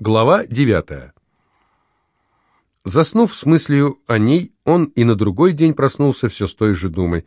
Глава 9. Заснув с мыслью о ней, он и на другой день проснулся все с той же думой.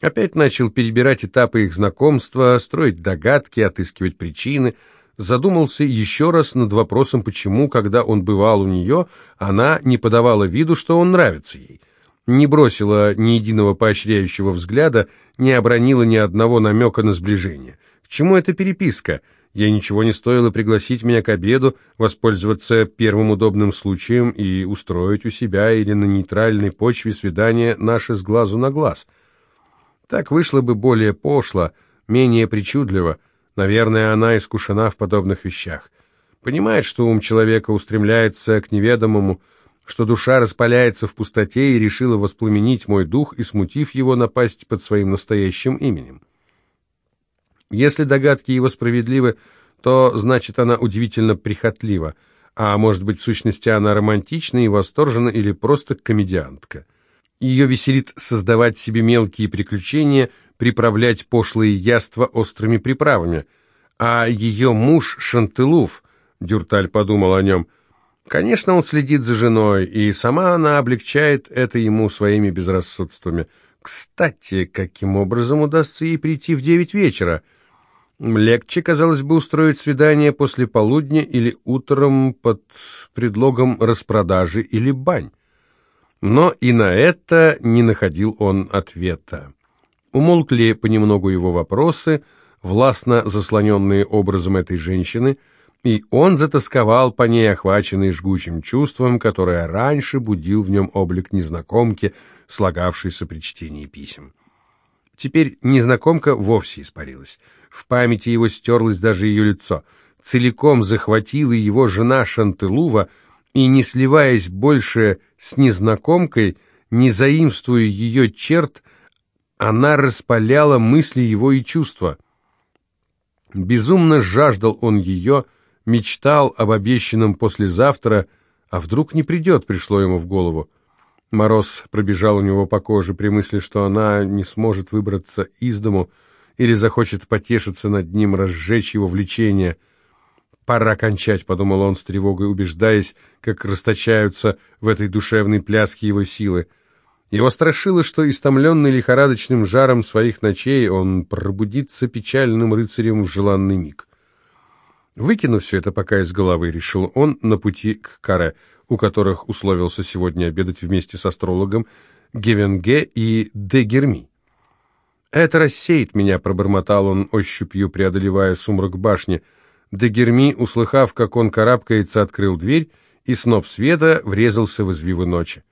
Опять начал перебирать этапы их знакомства, строить догадки, отыскивать причины. Задумался еще раз над вопросом, почему, когда он бывал у нее, она не подавала виду, что он нравится ей. Не бросила ни единого поощряющего взгляда, не обронила ни одного намека на сближение. К чему эта переписка? — Ей ничего не стоило пригласить меня к обеду, воспользоваться первым удобным случаем и устроить у себя или на нейтральной почве свидание наше с глазу на глаз. Так вышло бы более пошло, менее причудливо. Наверное, она искушена в подобных вещах. Понимает, что ум человека устремляется к неведомому, что душа распаляется в пустоте и решила воспламенить мой дух и, смутив его, напасть под своим настоящим именем. Если догадки его справедливы, то значит она удивительно прихотлива, а может быть в сущности она романтична и восторжена или просто комедиантка. Ее веселит создавать себе мелкие приключения, приправлять пошлые яства острыми приправами. А ее муж Шантылув, Дюрталь подумал о нем, конечно, он следит за женой, и сама она облегчает это ему своими безрассудствами. Кстати, каким образом удастся ей прийти в девять вечера? Легче, казалось бы, устроить свидание после полудня или утром под предлогом распродажи или бань. Но и на это не находил он ответа. Умолкли понемногу его вопросы, властно заслоненные образом этой женщины, и он затасковал по ней, охваченный жгучим чувством, которое раньше будил в нем облик незнакомки, слагавшейся при чтении писем. Теперь незнакомка вовсе испарилась. В памяти его стерлось даже ее лицо. Целиком захватила его жена Шантылува, и, не сливаясь больше с незнакомкой, не заимствуя ее черт, она распаляла мысли его и чувства. Безумно жаждал он ее, мечтал об обещанном послезавтра, а вдруг не придет, пришло ему в голову. Мороз пробежал у него по коже при мысли, что она не сможет выбраться из дому или захочет потешиться над ним, разжечь его влечение. «Пора кончать», — подумал он с тревогой, убеждаясь, как расточаются в этой душевной пляске его силы. Его страшило, что, истомленный лихорадочным жаром своих ночей, он пробудится печальным рыцарем в желанный миг. Выкинув все это пока из головы, решил он на пути к Каре — у которых условился сегодня обедать вместе с астрологом Гевенге и Дегерми. «Это рассеет меня», — пробормотал он ощупью, преодолевая сумрак башни. Дегерми, услыхав, как он карабкается, открыл дверь, и сноп света врезался в извивы ночи.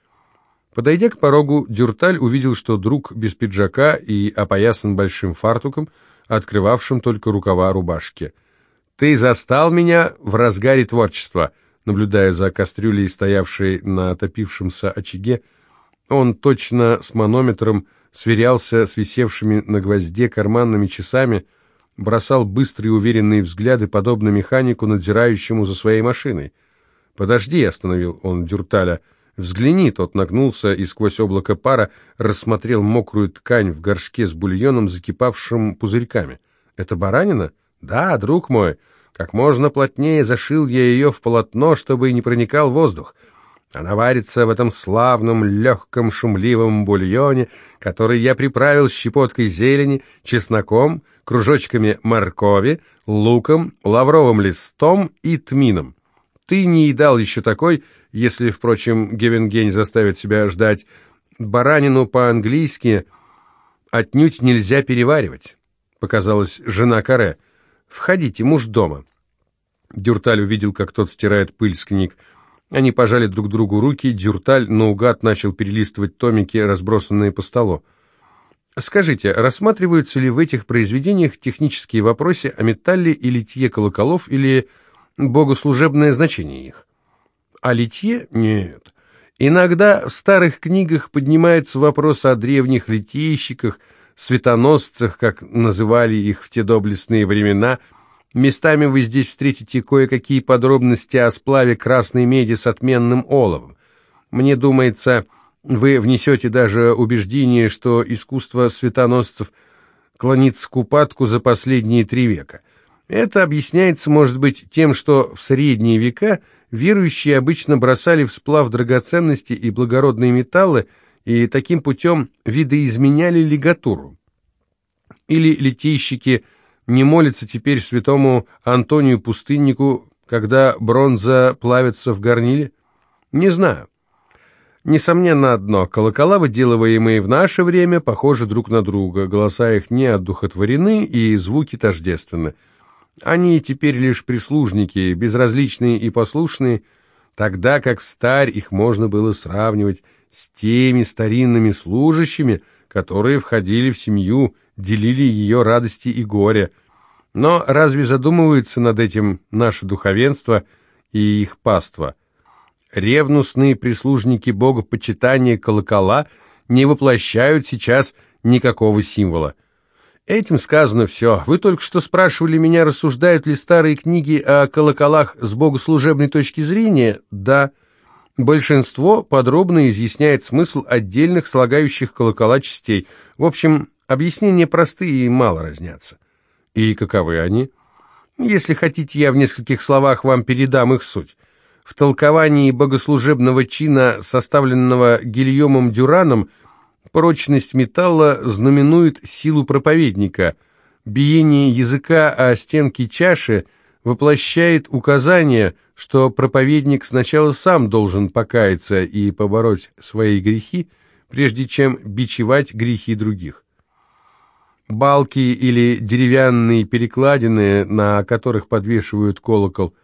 Подойдя к порогу, Дюрталь увидел, что друг без пиджака и опоясан большим фартуком, открывавшим только рукава рубашки. «Ты застал меня в разгаре творчества», — Наблюдая за кастрюлей, стоявшей на отопившемся очаге, он точно с манометром сверялся с висевшими на гвозде карманными часами, бросал быстрые уверенные взгляды, подобно механику, надзирающему за своей машиной. «Подожди», — остановил он Дюрталя, — «взгляни». Тот нагнулся и сквозь облако пара рассмотрел мокрую ткань в горшке с бульоном, закипавшим пузырьками. «Это баранина?» «Да, друг мой». Как можно плотнее зашил я ее в полотно, чтобы не проникал воздух. Она варится в этом славном, легком, шумливом бульоне, который я приправил щепоткой зелени, чесноком, кружочками моркови, луком, лавровым листом и тмином. Ты не едал еще такой, если, впрочем, Гевенгень заставит себя ждать. Баранину по-английски отнюдь нельзя переваривать, показалась жена Каре. «Входите, муж дома». Дюрталь увидел, как тот стирает пыль с книг. Они пожали друг другу руки, Дюрталь наугад начал перелистывать томики, разбросанные по столу. Скажите, рассматриваются ли в этих произведениях технические вопросы о металле и литье колоколов или богослужебное значение их? О литье? Нет. Иногда в старых книгах поднимается вопрос о древних литейщиках, светоносцах, как называли их в те доблестные времена – Местами вы здесь встретите кое-какие подробности о сплаве красной меди с отменным оловом. Мне думается, вы внесете даже убеждение, что искусство светоносцев клонится к упадку за последние три века. Это объясняется, может быть, тем, что в средние века верующие обычно бросали в сплав драгоценности и благородные металлы и таким путем видоизменяли лигатуру. Или литейщики не молятся теперь святому Антонию Пустыннику, когда бронза плавится в горниле? Не знаю. Несомненно одно, колокола, выделываемые в наше время, похожи друг на друга, голоса их не одухотворены и звуки тождественны. Они теперь лишь прислужники, безразличные и послушные, тогда как в старь их можно было сравнивать с теми старинными служащими, которые входили в семью, делили ее радости и горе. Но разве задумываются над этим наше духовенство и их паства? Ревностные прислужники богопочитания колокола не воплощают сейчас никакого символа. Этим сказано все. Вы только что спрашивали меня, рассуждают ли старые книги о колоколах с богослужебной точки зрения? Да. Большинство подробно изъясняет смысл отдельных слагающих колокола частей. В общем, объяснения простые и мало разнятся. И каковы они? Если хотите, я в нескольких словах вам передам их суть. В толковании богослужебного чина, составленного Гильомом Дюраном, Прочность металла знаменует силу проповедника. Биение языка о стенки чаши воплощает указание, что проповедник сначала сам должен покаяться и побороть свои грехи, прежде чем бичевать грехи других. Балки или деревянные перекладины, на которых подвешивают колокол,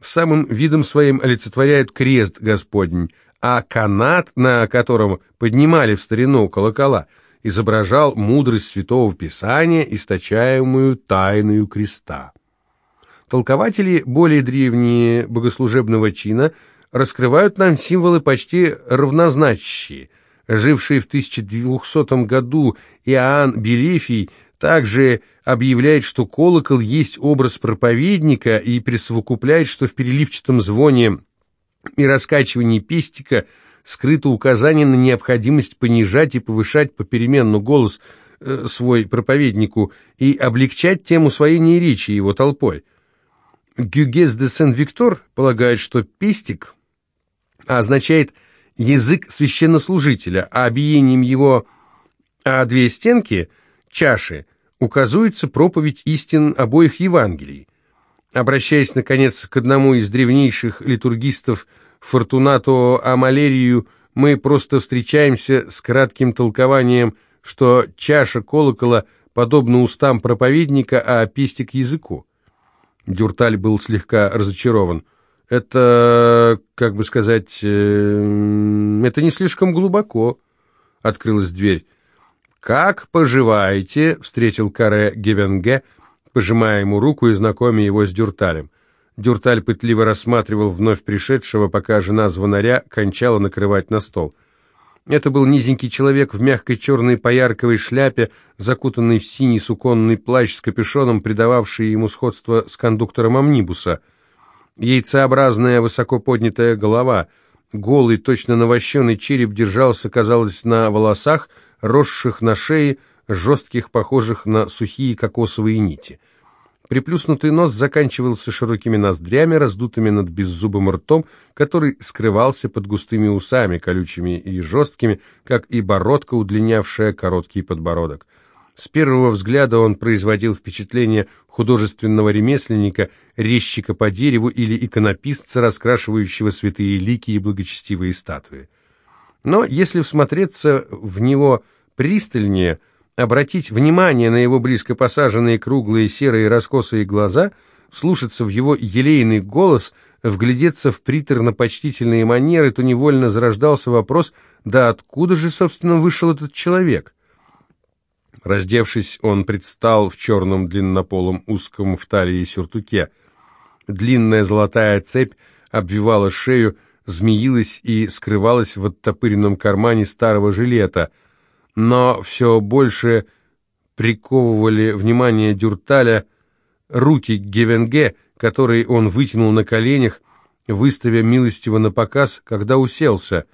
самым видом своим олицетворяют крест Господень, а канат, на котором поднимали в старину колокола, изображал мудрость Святого Писания, источаемую тайною креста. Толкователи более древние богослужебного чина раскрывают нам символы почти равнозначащие. Живший в 1200 году Иоанн Белефий также объявляет, что колокол есть образ проповедника и присовокупляет, что в переливчатом звоне и раскачивании пестика скрыто указание на необходимость понижать и повышать попеременно голос э, свой проповеднику и облегчать тему усвоения речи его толпой. Гюгес де Сен-Виктор полагает, что пестик означает язык священнослужителя, а биением его а две стенки, чаши, указывается проповедь истин обоих Евангелий. Обращаясь, наконец, к одному из древнейших литургистов Фортунато Амалерию, мы просто встречаемся с кратким толкованием, что чаша колокола подобна устам проповедника, а пестик языку. Дюрталь был слегка разочарован. «Это, как бы сказать, э, это не слишком глубоко», — открылась дверь. «Как поживаете?» — встретил Каре Гевенге, — пожимая ему руку и знакомя его с Дюрталем. Дюрталь пытливо рассматривал вновь пришедшего, пока жена звонаря кончала накрывать на стол. Это был низенький человек в мягкой черной поярковой шляпе, закутанный в синий суконный плащ с капюшоном, придававший ему сходство с кондуктором амнибуса. Яйцеобразная высоко поднятая голова, голый, точно навощенный череп держался, казалось, на волосах, росших на шее, жестких, похожих на сухие кокосовые нити. Приплюснутый нос заканчивался широкими ноздрями, раздутыми над беззубым ртом, который скрывался под густыми усами, колючими и жесткими, как и бородка, удлинявшая короткий подбородок. С первого взгляда он производил впечатление художественного ремесленника, резчика по дереву или иконописца, раскрашивающего святые лики и благочестивые статуи. Но если всмотреться в него пристальнее – обратить внимание на его близко посаженные круглые серые раскосые глаза, слушаться в его елейный голос, вглядеться в приторно-почтительные манеры, то невольно зарождался вопрос, да откуда же, собственно, вышел этот человек? Раздевшись, он предстал в черном длиннополом узком в талии сюртуке. Длинная золотая цепь обвивала шею, змеилась и скрывалась в оттопыренном кармане старого жилета — но все больше приковывали внимание Дюрталя руки Гевенге, которые он вытянул на коленях, выставя милостиво на показ, когда уселся.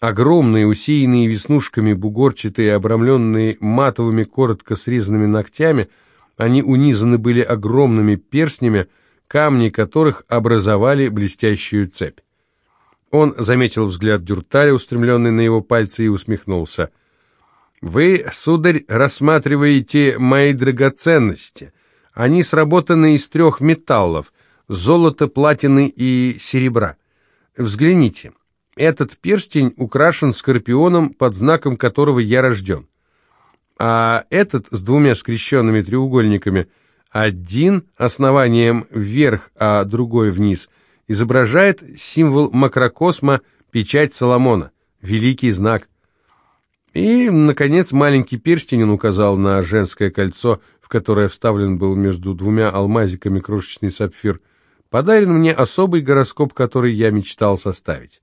Огромные, усеянные веснушками, бугорчатые, обрамленные матовыми, коротко срезанными ногтями, Они унизаны были огромными перстнями, камни которых образовали блестящую цепь. Он заметил взгляд Дюрталя, устремленный на его пальцы, и усмехнулся. «Вы, сударь, рассматриваете мои драгоценности. Они сработаны из трех металлов — золота, платины и серебра. Взгляните, этот перстень украшен скорпионом, под знаком которого я рожден. А этот с двумя скрещенными треугольниками, один основанием вверх, а другой вниз — изображает символ макрокосма, печать Соломона, великий знак. И, наконец, маленький перстень указал на женское кольцо, в которое вставлен был между двумя алмазиками крошечный сапфир. Подарен мне особый гороскоп, который я мечтал составить.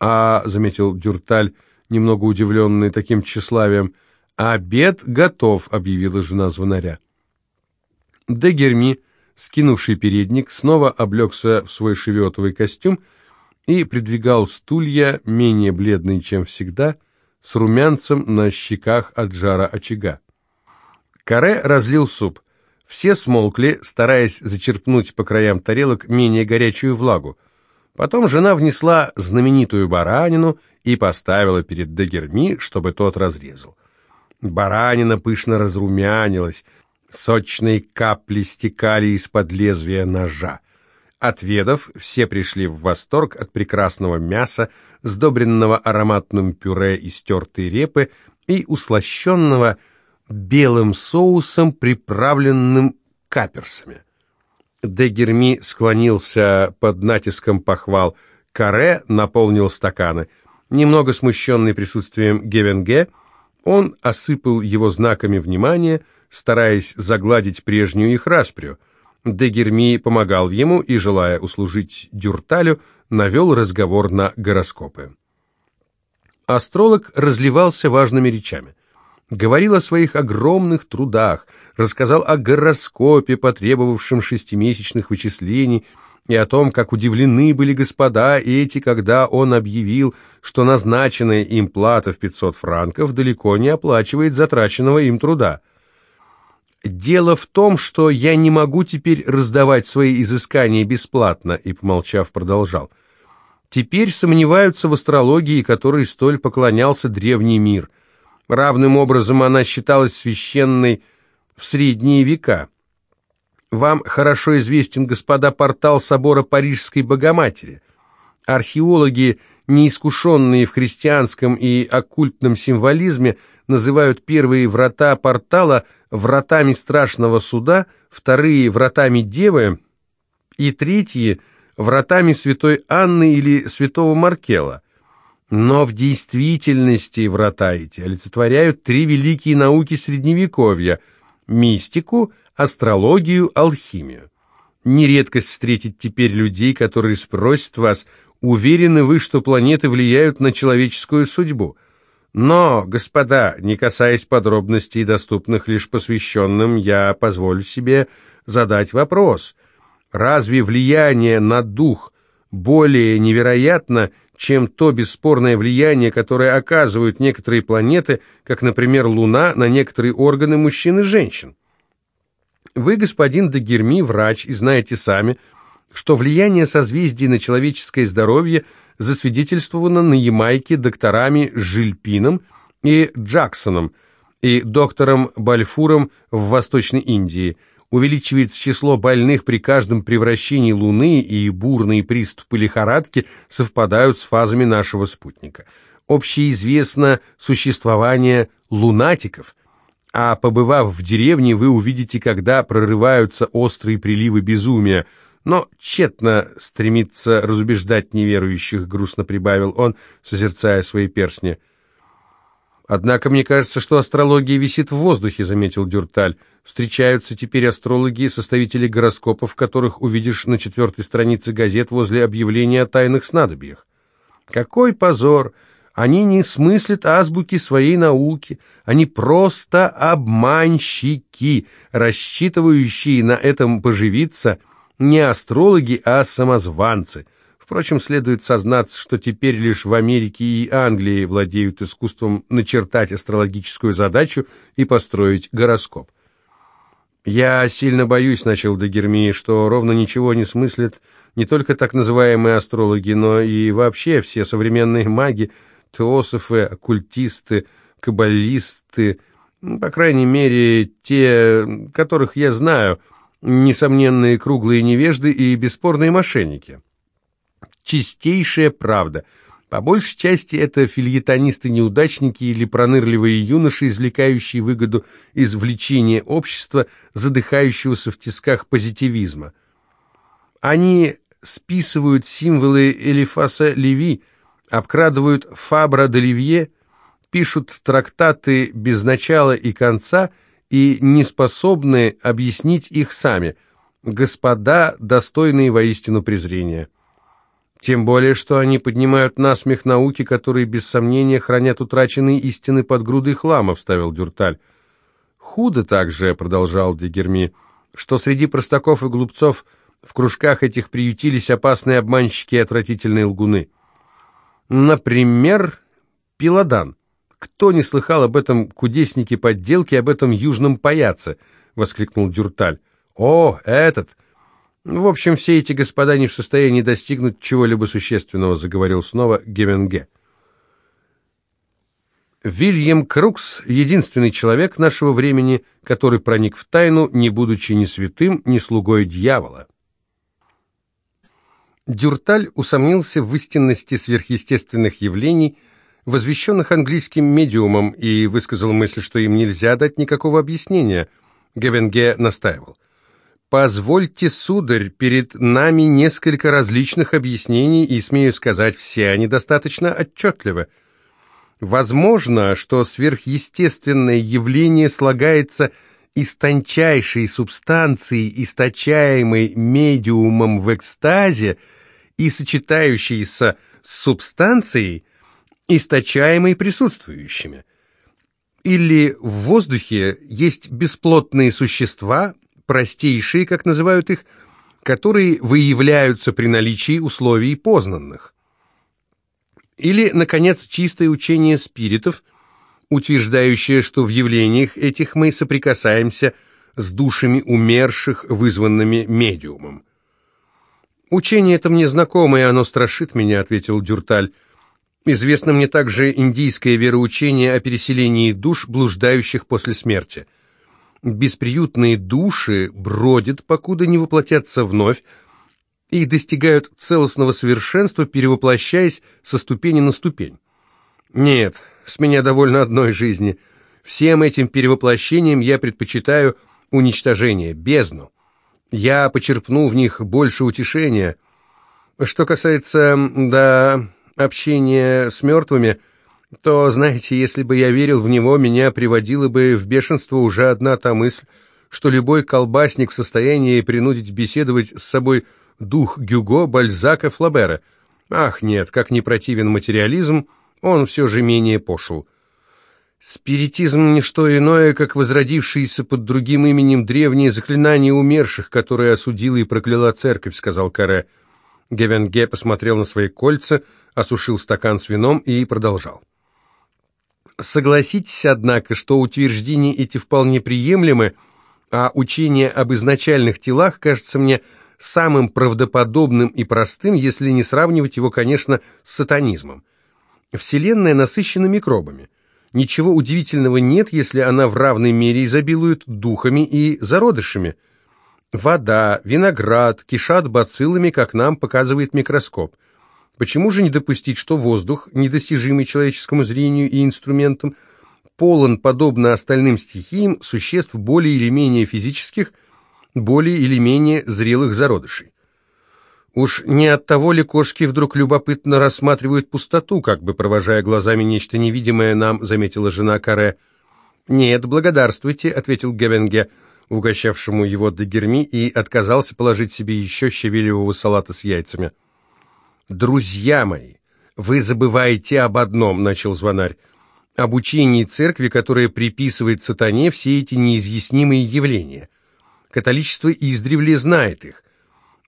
А, — заметил Дюрталь, немного удивленный таким тщеславием, — обед готов, — объявила жена звонаря. Де Герми скинувший передник, снова облегся в свой шеветовый костюм и придвигал стулья, менее бледные, чем всегда, с румянцем на щеках от жара очага. Каре разлил суп. Все смолкли, стараясь зачерпнуть по краям тарелок менее горячую влагу. Потом жена внесла знаменитую баранину и поставила перед Дегерми, чтобы тот разрезал. Баранина пышно разрумянилась, Сочные капли стекали из-под лезвия ножа. Отведав, все пришли в восторг от прекрасного мяса, сдобренного ароматным пюре из тертой репы и услощенного белым соусом, приправленным каперсами. Дегерми склонился под натиском похвал. Каре наполнил стаканы. Немного смущенный присутствием Гевенге, он осыпал его знаками внимания — стараясь загладить прежнюю их распрю. Дегерми помогал ему и, желая услужить Дюрталю, навел разговор на гороскопы. Астролог разливался важными речами. Говорил о своих огромных трудах, рассказал о гороскопе, потребовавшем шестимесячных вычислений, и о том, как удивлены были господа эти, когда он объявил, что назначенная им плата в 500 франков далеко не оплачивает затраченного им труда. «Дело в том, что я не могу теперь раздавать свои изыскания бесплатно», и, помолчав, продолжал. «Теперь сомневаются в астрологии, которой столь поклонялся древний мир. Равным образом она считалась священной в средние века. Вам хорошо известен, господа, портал собора Парижской Богоматери. Археологи, неискушенные в христианском и оккультном символизме, называют первые врата портала – вратами страшного суда, вторые – вратами Девы и третьи – вратами святой Анны или святого Маркела. Но в действительности врата эти олицетворяют три великие науки Средневековья – мистику, астрологию, алхимию. Нередкость встретить теперь людей, которые спросят вас, уверены вы, что планеты влияют на человеческую судьбу – но, господа, не касаясь подробностей, доступных лишь посвященным, я позволю себе задать вопрос. Разве влияние на дух более невероятно, чем то бесспорное влияние, которое оказывают некоторые планеты, как, например, Луна, на некоторые органы мужчин и женщин? Вы, господин Дагерми, врач, и знаете сами, что влияние созвездий на человеческое здоровье – засвидетельствовано на Ямайке докторами Жильпином и Джексоном и доктором Бальфуром в Восточной Индии. Увеличивается число больных при каждом превращении Луны, и бурные приступы лихорадки совпадают с фазами нашего спутника. Общеизвестно существование лунатиков – а побывав в деревне, вы увидите, когда прорываются острые приливы безумия – но тщетно стремится разубеждать неверующих, грустно прибавил он, созерцая свои перстни. «Однако мне кажется, что астрология висит в воздухе», — заметил Дюрталь. «Встречаются теперь астрологи, составители гороскопов, которых увидишь на четвертой странице газет возле объявления о тайных снадобьях. Какой позор! Они не смыслят азбуки своей науки, они просто обманщики, рассчитывающие на этом поживиться» не астрологи, а самозванцы. Впрочем, следует сознаться, что теперь лишь в Америке и Англии владеют искусством начертать астрологическую задачу и построить гороскоп. «Я сильно боюсь», — начал Дагерми, — «что ровно ничего не смыслят не только так называемые астрологи, но и вообще все современные маги, теософы, оккультисты, каббалисты, по крайней мере, те, которых я знаю, несомненные круглые невежды и бесспорные мошенники. Чистейшая правда. По большей части это фильетонисты-неудачники или пронырливые юноши, извлекающие выгоду из влечения общества, задыхающегося в тисках позитивизма. Они списывают символы Элифаса Леви, обкрадывают Фабра де Ливье, пишут трактаты без начала и конца и не способны объяснить их сами, господа, достойные воистину презрения. Тем более, что они поднимают насмех науки, которые, без сомнения, хранят утраченные истины под грудой хлама, вставил Дюрталь. Худо также, продолжал Дегерми, что среди простаков и глупцов в кружках этих приютились опасные обманщики и отвратительные лгуны. Например, Пиладан. Кто не слыхал об этом кудеснике подделки, об этом южном паяце? воскликнул Дюрталь. О, этот! В общем, все эти господа не в состоянии достигнуть чего-либо существенного, заговорил снова Гевенге. Вильям Крукс — единственный человек нашего времени, который проник в тайну, не будучи ни святым, ни слугой дьявола. Дюрталь усомнился в истинности сверхъестественных явлений, возвещенных английским медиумом, и высказал мысль, что им нельзя дать никакого объяснения. Гевенге настаивал. «Позвольте, сударь, перед нами несколько различных объяснений, и, смею сказать, все они достаточно отчетливы. Возможно, что сверхъестественное явление слагается из тончайшей субстанции, источаемой медиумом в экстазе, и сочетающиеся с субстанцией, источаемой присутствующими. Или в воздухе есть бесплотные существа, простейшие, как называют их, которые выявляются при наличии условий познанных. Или, наконец, чистое учение спиритов, утверждающее, что в явлениях этих мы соприкасаемся с душами умерших, вызванными медиумом. «Учение это мне знакомо, и оно страшит меня», — ответил Дюрталь. «Известно мне также индийское вероучение о переселении душ, блуждающих после смерти. Бесприютные души бродят, покуда не воплотятся вновь, и достигают целостного совершенства, перевоплощаясь со ступени на ступень. Нет, с меня довольно одной жизни. Всем этим перевоплощением я предпочитаю уничтожение, бездну я почерпну в них больше утешения. Что касается, да, общения с мертвыми, то, знаете, если бы я верил в него, меня приводила бы в бешенство уже одна та мысль, что любой колбасник в состоянии принудить беседовать с собой дух Гюго, Бальзака, Флабера. Ах, нет, как не противен материализм, он все же менее пошел. Спиритизм — не что иное, как возродившиеся под другим именем древние заклинания умерших, которые осудила и прокляла церковь, — сказал Каре. Гевенге посмотрел на свои кольца, осушил стакан с вином и продолжал. Согласитесь, однако, что утверждения эти вполне приемлемы, а учение об изначальных телах кажется мне самым правдоподобным и простым, если не сравнивать его, конечно, с сатанизмом. Вселенная насыщена микробами. Ничего удивительного нет, если она в равной мере изобилует духами и зародышами. Вода, виноград кишат бациллами, как нам показывает микроскоп. Почему же не допустить, что воздух, недостижимый человеческому зрению и инструментам, полон, подобно остальным стихиям, существ более или менее физических, более или менее зрелых зародышей? Уж не от того ли кошки вдруг любопытно рассматривают пустоту, как бы провожая глазами нечто невидимое нам, заметила жена Каре. «Нет, благодарствуйте», — ответил Гевенге, угощавшему его до герми, и отказался положить себе еще щавелевого салата с яйцами. «Друзья мои, вы забываете об одном», — начал звонарь, — «об учении церкви, которая приписывает сатане все эти неизъяснимые явления. Католичество издревле знает их».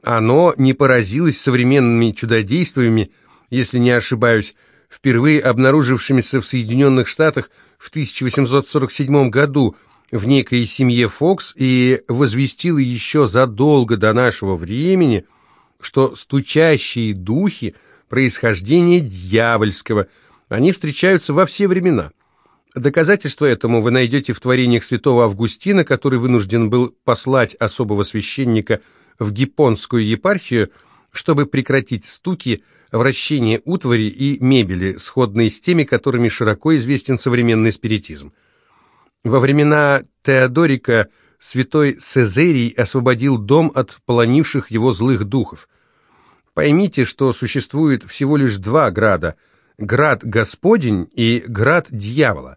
Оно не поразилось современными чудодействиями, если не ошибаюсь, впервые обнаружившимися в Соединенных Штатах в 1847 году, в некой семье Фокс и возвестила еще задолго до нашего времени, что стучащие духи происхождения дьявольского, они встречаются во все времена. Доказательство этому вы найдете в творениях святого Августина, который вынужден был послать особого священника в Гиппонскую епархию, чтобы прекратить стуки, вращение утвари и мебели, сходные с теми, которыми широко известен современный спиритизм. Во времена Теодорика святой Цезерий освободил дом от полонивших его злых духов. Поймите, что существует всего лишь два града – град Господень и град дьявола.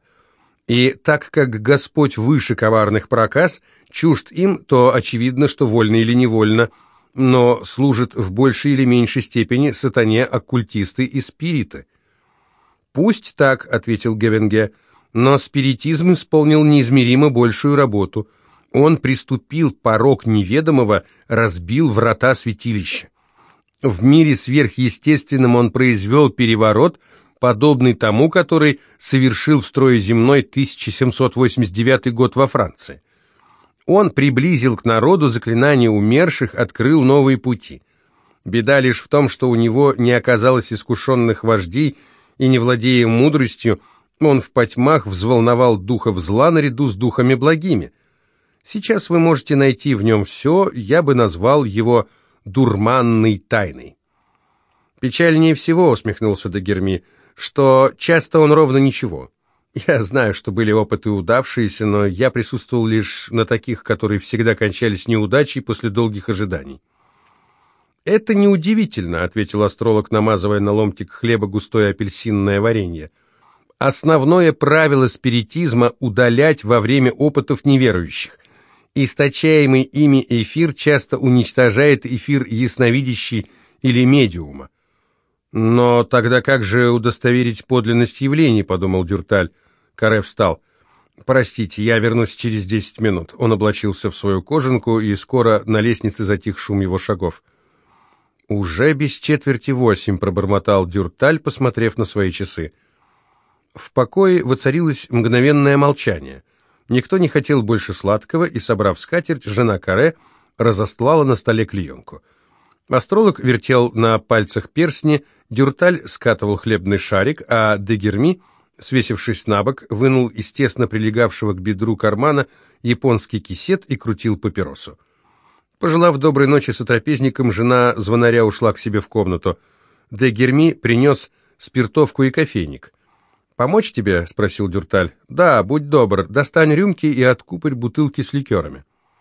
И так как Господь выше коварных проказ, чужд им, то очевидно, что вольно или невольно, но служит в большей или меньшей степени сатане оккультисты и спириты. «Пусть так», — ответил Гевенге, — но спиритизм исполнил неизмеримо большую работу. Он приступил порог неведомого, разбил врата святилища. В мире сверхъестественном он произвел переворот, подобный тому, который совершил в строе земной 1789 год во Франции. Он приблизил к народу заклинания умерших, открыл новые пути. Беда лишь в том, что у него не оказалось искушенных вождей, и, не владея мудростью, он в потьмах взволновал духов зла наряду с духами благими. Сейчас вы можете найти в нем все, я бы назвал его дурманной тайной. «Печальнее всего», — усмехнулся Дагерми, — «что часто он ровно ничего. Я знаю, что были опыты удавшиеся, но я присутствовал лишь на таких, которые всегда кончались неудачей после долгих ожиданий». «Это неудивительно», — ответил астролог, намазывая на ломтик хлеба густое апельсинное варенье. Основное правило спиритизма – удалять во время опытов неверующих. Источаемый ими эфир часто уничтожает эфир ясновидящий или медиума. «Но тогда как же удостоверить подлинность явлений?» – подумал Дюрталь. Каре встал. «Простите, я вернусь через десять минут». Он облачился в свою кожанку, и скоро на лестнице затих шум его шагов. «Уже без четверти восемь», – пробормотал Дюрталь, посмотрев на свои часы. В покое воцарилось мгновенное молчание. Никто не хотел больше сладкого, и, собрав скатерть, жена Каре разостлала на столе клеенку. Астролог вертел на пальцах перстни, Дюрталь скатывал хлебный шарик, а Дегерми, свесившись на бок, вынул из тесно прилегавшего к бедру кармана японский кисет и крутил папиросу. Пожелав доброй ночи сотрапезникам, жена звонаря ушла к себе в комнату. Дегерми принес спиртовку и кофейник. «Помочь тебе?» — спросил Дюрталь. «Да, будь добр, достань рюмки и откупорь бутылки с ликерами».